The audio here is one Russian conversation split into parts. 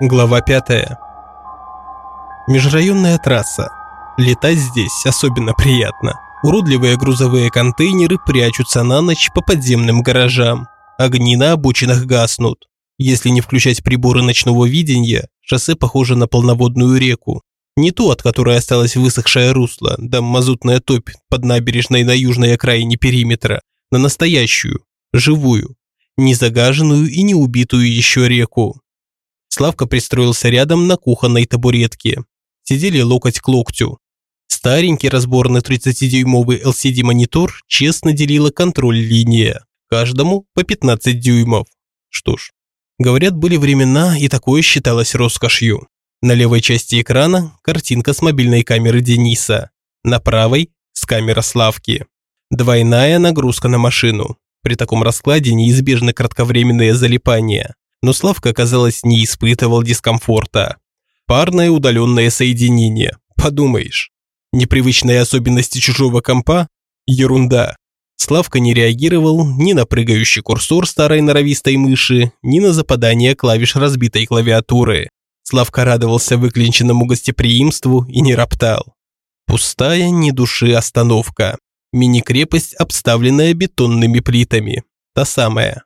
Глава 5. Межрайонная трасса. Летать здесь особенно приятно. Уродливые грузовые контейнеры прячутся на ночь по подземным гаражам. Огни на обочинах гаснут. Если не включать приборы ночного видения, шоссе похоже на полноводную реку. Не ту, от которой осталось высохшее русло, да мазутная топь под набережной на южной окраине периметра, на настоящую, живую, не загаженную и не убитую еще реку. Славка пристроился рядом на кухонной табуретке. Сидели локоть к локтю. Старенький разборный 30-дюймовый LCD-монитор честно делила контроль-линия. Каждому по 15 дюймов. Что ж, говорят, были времена, и такое считалось роскошью. На левой части экрана картинка с мобильной камеры Дениса. На правой – с камеры Славки. Двойная нагрузка на машину. При таком раскладе неизбежны кратковременные залипания но Славка, казалось, не испытывал дискомфорта. Парное удаленное соединение, подумаешь. Непривычные особенности чужого компа – ерунда. Славка не реагировал ни на прыгающий курсор старой норовистой мыши, ни на западание клавиш разбитой клавиатуры. Славка радовался выклинченному гостеприимству и не роптал. Пустая ни души остановка. Мини-крепость, обставленная бетонными плитами. Та самая.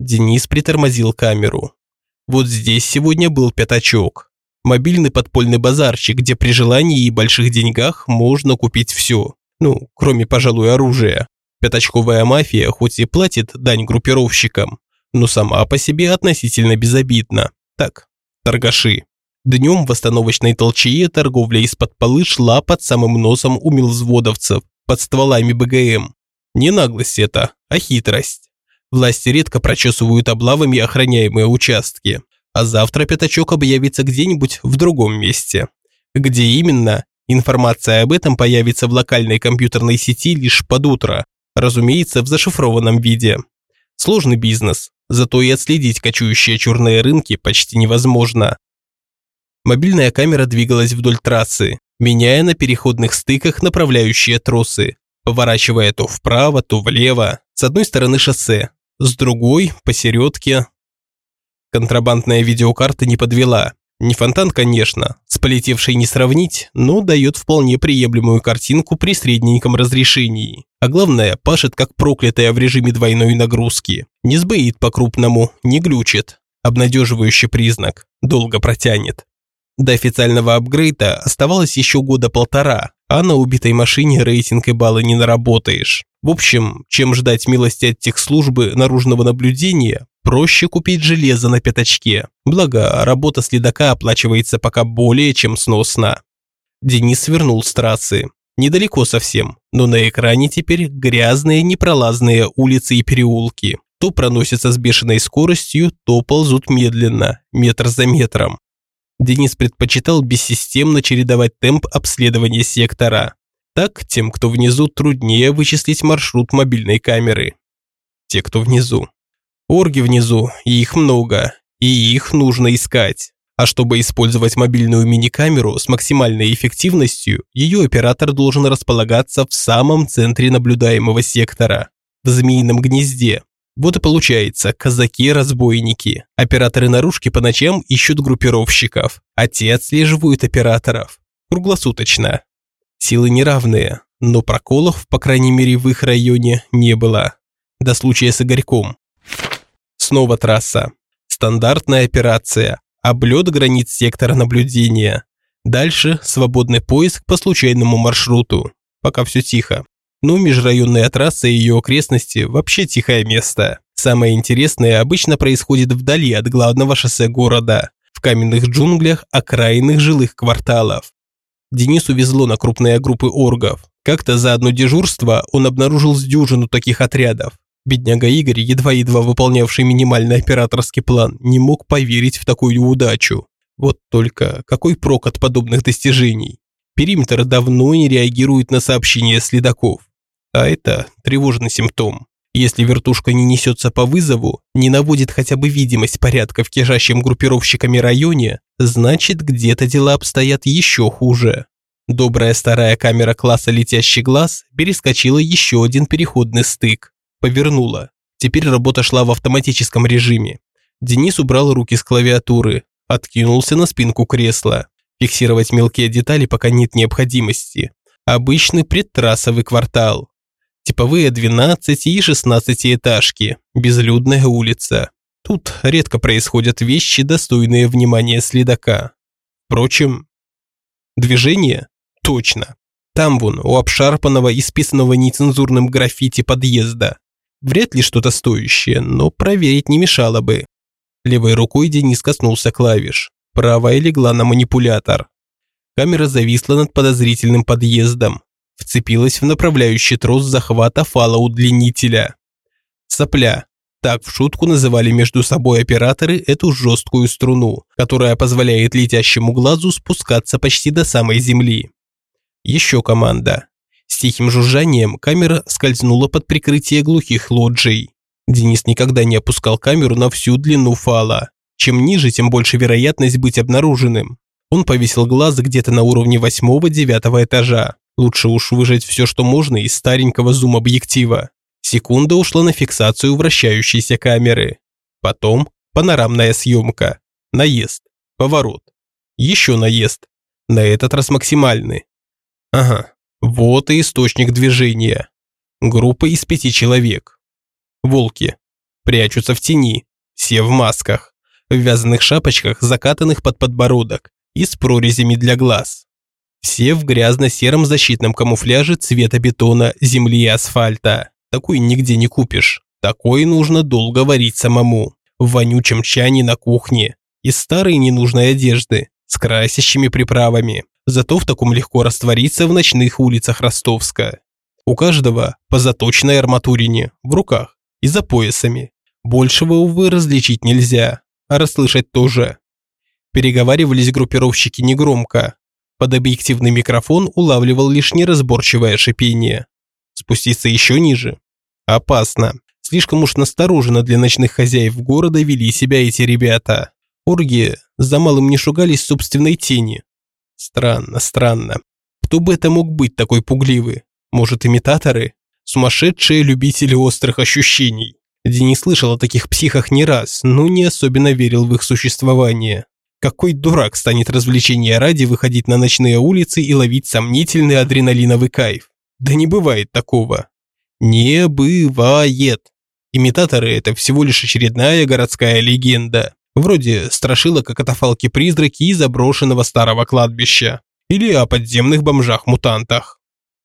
Денис притормозил камеру. Вот здесь сегодня был пятачок. Мобильный подпольный базарчик, где при желании и больших деньгах можно купить все. Ну, кроме, пожалуй, оружия. Пятачковая мафия хоть и платит дань группировщикам, но сама по себе относительно безобидна. Так, торгаши. Днем в остановочной толчее торговля из-под полы шла под самым носом у милвзводовцев, под стволами БГМ. Не наглость это, а хитрость. Власти редко прочесывают облавами охраняемые участки, а завтра пятачок объявится где-нибудь в другом месте. Где именно, информация об этом появится в локальной компьютерной сети лишь под утро, разумеется, в зашифрованном виде. Сложный бизнес, зато и отследить кочующие черные рынки почти невозможно. Мобильная камера двигалась вдоль трассы, меняя на переходных стыках направляющие тросы, поворачивая то вправо, то влево. С одной стороны шоссе, с другой, посередке. Контрабандная видеокарта не подвела. Не фонтан, конечно, с полетевшей не сравнить, но дает вполне приемлемую картинку при средненьком разрешении. А главное, пашет как проклятая в режиме двойной нагрузки. Не сбоит по-крупному, не глючит. Обнадеживающий признак. Долго протянет. До официального апгрейда оставалось еще года полтора, а на убитой машине рейтинг и баллы не наработаешь. В общем, чем ждать милости от техслужбы наружного наблюдения, проще купить железо на пятачке. Благо, работа следака оплачивается пока более чем сносно. Денис свернул с трассы. Недалеко совсем, но на экране теперь грязные непролазные улицы и переулки. То проносятся с бешеной скоростью, то ползут медленно, метр за метром. Денис предпочитал бессистемно чередовать темп обследования сектора. Так, тем, кто внизу, труднее вычислить маршрут мобильной камеры. Те, кто внизу. Орги внизу, и их много, и их нужно искать. А чтобы использовать мобильную мини-камеру с максимальной эффективностью, ее оператор должен располагаться в самом центре наблюдаемого сектора, в змеином гнезде. Вот и получается, казаки-разбойники. Операторы наружки по ночам ищут группировщиков, а те отслеживают операторов. Круглосуточно. Силы неравные, но проколов, по крайней мере в их районе, не было. До случая с Игорьком. Снова трасса. Стандартная операция. Облет границ сектора наблюдения. Дальше свободный поиск по случайному маршруту. Пока все тихо. Но межрайонная трасса и ее окрестности вообще тихое место. Самое интересное обычно происходит вдали от главного шоссе города, в каменных джунглях окраинных жилых кварталов. Денису везло на крупные группы оргов. Как-то за одно дежурство он обнаружил с дюжину таких отрядов. Бедняга Игорь, едва-едва выполнявший минимальный операторский план, не мог поверить в такую удачу. Вот только какой прок от подобных достижений? Периметр давно не реагирует на сообщения следаков. А это тревожный симптом. Если вертушка не несется по вызову, не наводит хотя бы видимость порядка в кишащем группировщиками районе, значит где-то дела обстоят еще хуже. Добрая старая камера класса «Летящий глаз» перескочила еще один переходный стык. Повернула. Теперь работа шла в автоматическом режиме. Денис убрал руки с клавиатуры. Откинулся на спинку кресла. Фиксировать мелкие детали пока нет необходимости. Обычный предтрассовый квартал. Типовые 12 и 16 этажки, безлюдная улица. Тут редко происходят вещи, достойные внимания следака. Впрочем, движение? Точно. Там вон, у обшарпанного и списанного нецензурным граффити подъезда. Вряд ли что-то стоящее, но проверить не мешало бы. Левой рукой Денис коснулся клавиш. Правая легла на манипулятор. Камера зависла над подозрительным подъездом. Вцепилась в направляющий трос захвата фала-удлинителя. Сопля. Так в шутку называли между собой операторы эту жесткую струну, которая позволяет летящему глазу спускаться почти до самой земли. Еще команда. С тихим жужжанием камера скользнула под прикрытие глухих лоджий. Денис никогда не опускал камеру на всю длину фала. Чем ниже, тем больше вероятность быть обнаруженным. Он повесил глаз где-то на уровне восьмого-девятого этажа. Лучше уж выжать все, что можно из старенького зум-объектива. Секунда ушла на фиксацию вращающейся камеры. Потом панорамная съемка. Наезд. Поворот. Еще наезд. На этот раз максимальный. Ага, вот и источник движения. Группа из пяти человек. Волки. Прячутся в тени. Все в масках. В вязаных шапочках, закатанных под подбородок. И с прорезями для глаз. Все в грязно-сером защитном камуфляже цвета бетона, земли и асфальта. Такой нигде не купишь. Такой нужно долго варить самому. В вонючем чане на кухне. Из старой ненужной одежды. С красящими приправами. Зато в таком легко раствориться в ночных улицах Ростовска. У каждого по заточенной арматурине в руках и за поясами. Большего, увы, различить нельзя, а расслышать тоже. Переговаривались группировщики негромко. Под объективный микрофон улавливал лишь неразборчивое шипение. Спуститься еще ниже? Опасно. Слишком уж настороженно для ночных хозяев города вели себя эти ребята. Орги за малым не шугались собственной тени. Странно, странно. Кто бы это мог быть такой пугливый? Может, имитаторы? Сумасшедшие любители острых ощущений. Денис слышал о таких психах не раз, но не особенно верил в их существование. Какой дурак станет развлечения ради выходить на ночные улицы и ловить сомнительный адреналиновый кайф? Да не бывает такого. Не бывает. Имитаторы – это всего лишь очередная городская легенда. Вроде страшилок о катафалке-призраке и заброшенного старого кладбища. Или о подземных бомжах-мутантах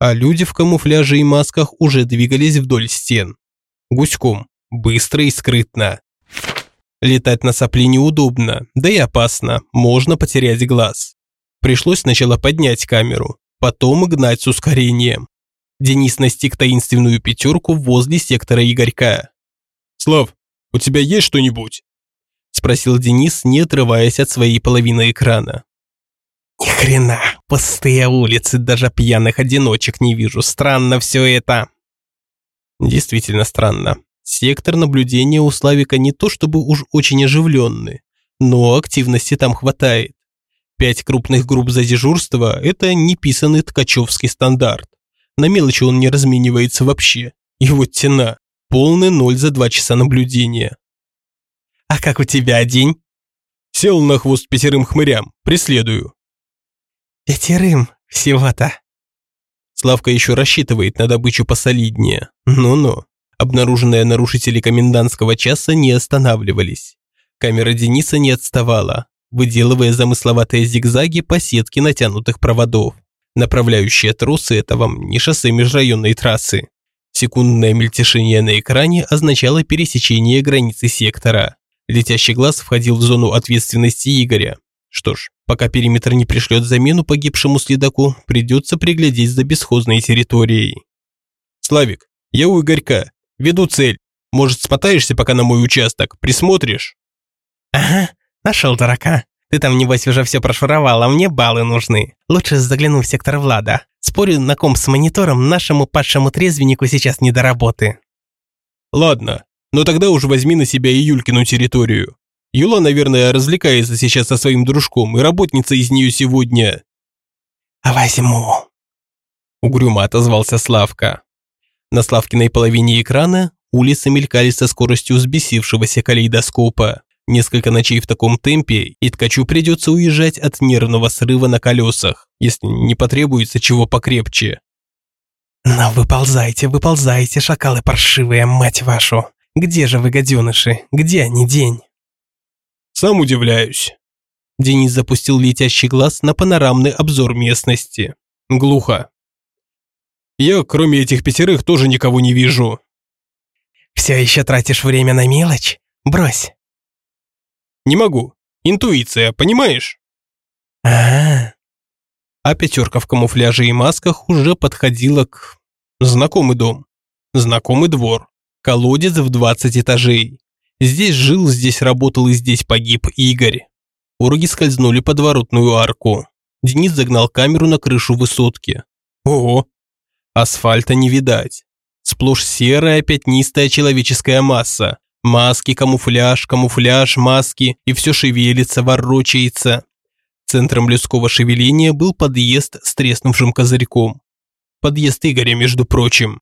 а люди в камуфляже и масках уже двигались вдоль стен. Гуськом, быстро и скрытно. Летать на сопли неудобно, да и опасно, можно потерять глаз. Пришлось сначала поднять камеру, потом гнать с ускорением. Денис настиг таинственную пятерку возле сектора Игорька. «Слав, у тебя есть что-нибудь?» – спросил Денис, не отрываясь от своей половины экрана. Ни хрена, пустые улицы, даже пьяных одиночек не вижу. Странно все это. Действительно странно. Сектор наблюдения у Славика не то чтобы уж очень оживленный, но активности там хватает. Пять крупных групп за дежурство – это неписанный ткачевский стандарт. На мелочи он не разменивается вообще. И вот тена. Полный ноль за два часа наблюдения. «А как у тебя день?» «Сел на хвост пятерым хмырям. Преследую». Пятерым всего-то. Славка еще рассчитывает на добычу посолиднее. Ну-ну. Обнаруженные нарушители комендантского часа не останавливались. Камера Дениса не отставала, выделывая замысловатые зигзаги по сетке натянутых проводов. Направляющие тросы – это вам не шоссе межрайонной трассы. Секундное мельтешение на экране означало пересечение границы сектора. Летящий глаз входил в зону ответственности Игоря. Что ж, пока периметр не пришлет замену погибшему следаку, придется приглядеть за бесхозной территорией. «Славик, я у Игорька. Веду цель. Может, смотаешься пока на мой участок? Присмотришь?» «Ага, нашел дурака. Ты там, небось, уже все прошуровал, а мне баллы нужны. Лучше загляну в сектор Влада. Спорю, на ком с монитором нашему падшему трезвеннику сейчас не до работы». «Ладно, но тогда уж возьми на себя и Юлькину территорию. Юла, наверное, развлекается сейчас со своим дружком, и работница из нее сегодня...» «Возьму», — угрюмо отозвался Славка. На Славкиной половине экрана улицы мелькали со скоростью взбесившегося калейдоскопа. Несколько ночей в таком темпе, и ткачу придется уезжать от нервного срыва на колесах, если не потребуется чего покрепче. «Ну, выползайте, выползайте, шакалы паршивые, мать вашу! Где же вы, гаденыши? Где они день?» «Сам удивляюсь». Денис запустил летящий глаз на панорамный обзор местности. Глухо. «Я, кроме этих пятерых, тоже никого не вижу». «Все еще тратишь время на мелочь? Брось». «Не могу. Интуиция, понимаешь?» А-а-а а пятерка в камуфляже и масках уже подходила к... Знакомый дом. Знакомый двор. Колодец в 20 этажей. Здесь жил, здесь работал и здесь погиб Игорь. Орги скользнули под воротную арку. Денис загнал камеру на крышу высотки. Ого! Асфальта не видать. Сплошь серая пятнистая человеческая масса. Маски, камуфляж, камуфляж, маски, и все шевелится, ворочается. Центром людского шевеления был подъезд с треснувшим козырьком. Подъезд Игоря, между прочим.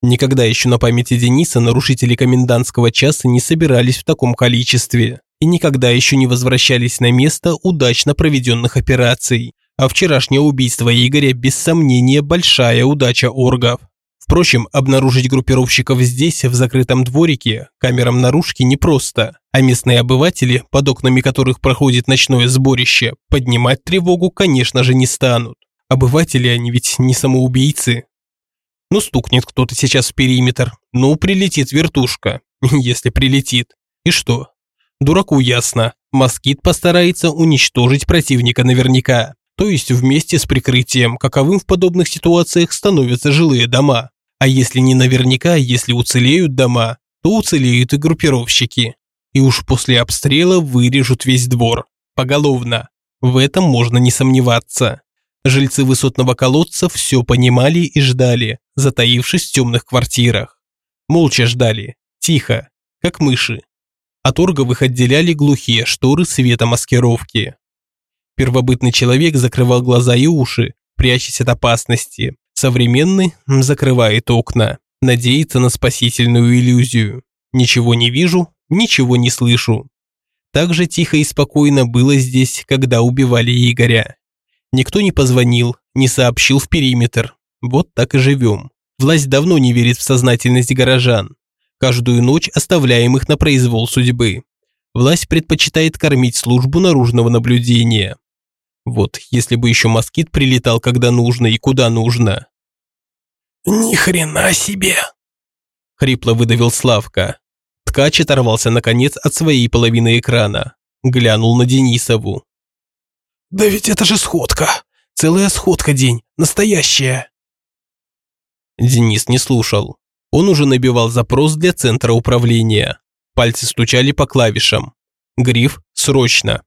Никогда еще на памяти Дениса нарушители комендантского часа не собирались в таком количестве и никогда еще не возвращались на место удачно проведенных операций. А вчерашнее убийство Игоря без сомнения большая удача оргов. Впрочем, обнаружить группировщиков здесь, в закрытом дворике, камерам наружки непросто, а местные обыватели, под окнами которых проходит ночное сборище, поднимать тревогу, конечно же, не станут. Обыватели они ведь не самоубийцы. Ну, стукнет кто-то сейчас в периметр, ну, прилетит вертушка, если прилетит. И что? Дураку ясно, москит постарается уничтожить противника наверняка. То есть вместе с прикрытием, каковым в подобных ситуациях становятся жилые дома. А если не наверняка, если уцелеют дома, то уцелеют и группировщики. И уж после обстрела вырежут весь двор. Поголовно. В этом можно не сомневаться. Жильцы высотного колодца все понимали и ждали, затаившись в темных квартирах. Молча ждали, тихо, как мыши. От орговых отделяли глухие шторы света маскировки. Первобытный человек закрывал глаза и уши, прячась от опасности, Современный закрывает окна, надеется на спасительную иллюзию. Ничего не вижу, ничего не слышу. Так же тихо и спокойно было здесь, когда убивали Игоря. Никто не позвонил, не сообщил в периметр. Вот так и живем. Власть давно не верит в сознательность горожан. Каждую ночь оставляем их на произвол судьбы. Власть предпочитает кормить службу наружного наблюдения. Вот, если бы еще москит прилетал, когда нужно и куда нужно. «Ни хрена себе!» Хрипло выдавил Славка. Ткач оторвался наконец от своей половины экрана. Глянул на Денисову. «Да ведь это же сходка! Целая сходка день, настоящая!» Денис не слушал. Он уже набивал запрос для центра управления. Пальцы стучали по клавишам. Гриф «Срочно».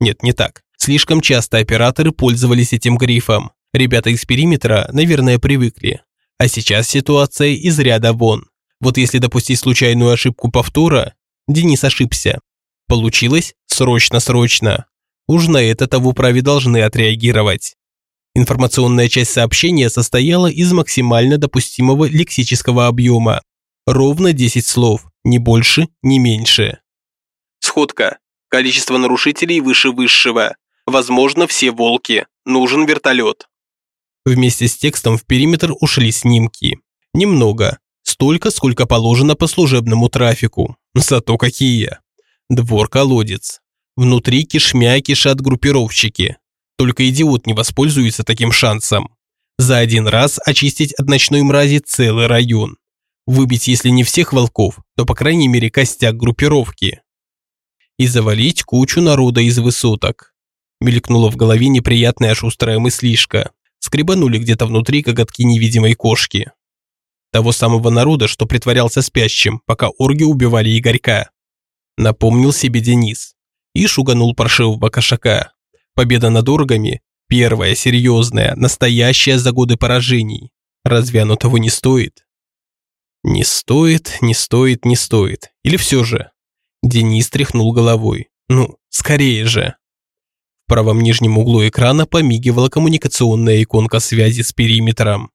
Нет, не так. Слишком часто операторы пользовались этим грифом. Ребята из периметра, наверное, привыкли. А сейчас ситуация из ряда вон. Вот если допустить случайную ошибку повтора, Денис ошибся. Получилось срочно-срочно. Уж на это в управе должны отреагировать. Информационная часть сообщения состояла из максимально допустимого лексического объема. Ровно 10 слов, ни больше, ни меньше. Сходка. Количество нарушителей выше высшего. Возможно, все волки. Нужен вертолет. Вместе с текстом в периметр ушли снимки. Немного. Столько, сколько положено по служебному трафику. Зато какие. Двор-колодец. Внутри кишмя кишат группировщики. Только идиот не воспользуется таким шансом. За один раз очистить от ночной мрази целый район. Выбить, если не всех волков, то по крайней мере костяк группировки. И завалить кучу народа из высоток мелькнула в голове неприятная шустрая мыслишка. Скребанули где-то внутри коготки невидимой кошки. Того самого народа, что притворялся спящим, пока орги убивали Игорька. Напомнил себе Денис. И шуганул паршивого кошака. Победа над оргами – первая, серьезная, настоящая за годы поражений. Разве оно того не стоит? Не стоит, не стоит, не стоит. Или все же? Денис тряхнул головой. Ну, скорее же правом нижнем углу экрана помигивала коммуникационная иконка связи с периметром.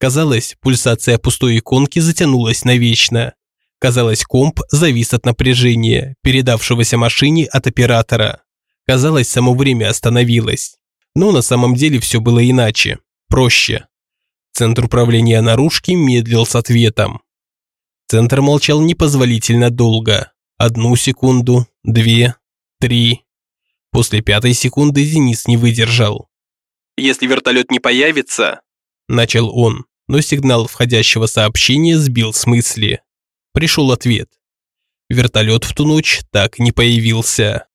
Казалось, пульсация пустой иконки затянулась навечно. Казалось, комп завис от напряжения, передавшегося машине от оператора. Казалось, само время остановилось. Но на самом деле все было иначе, проще. Центр управления наружки медлил с ответом. Центр молчал непозволительно долго. Одну секунду, две, три. После пятой секунды Денис не выдержал. «Если вертолет не появится», – начал он, но сигнал входящего сообщения сбил с мысли. Пришел ответ. Вертолет в ту ночь так не появился.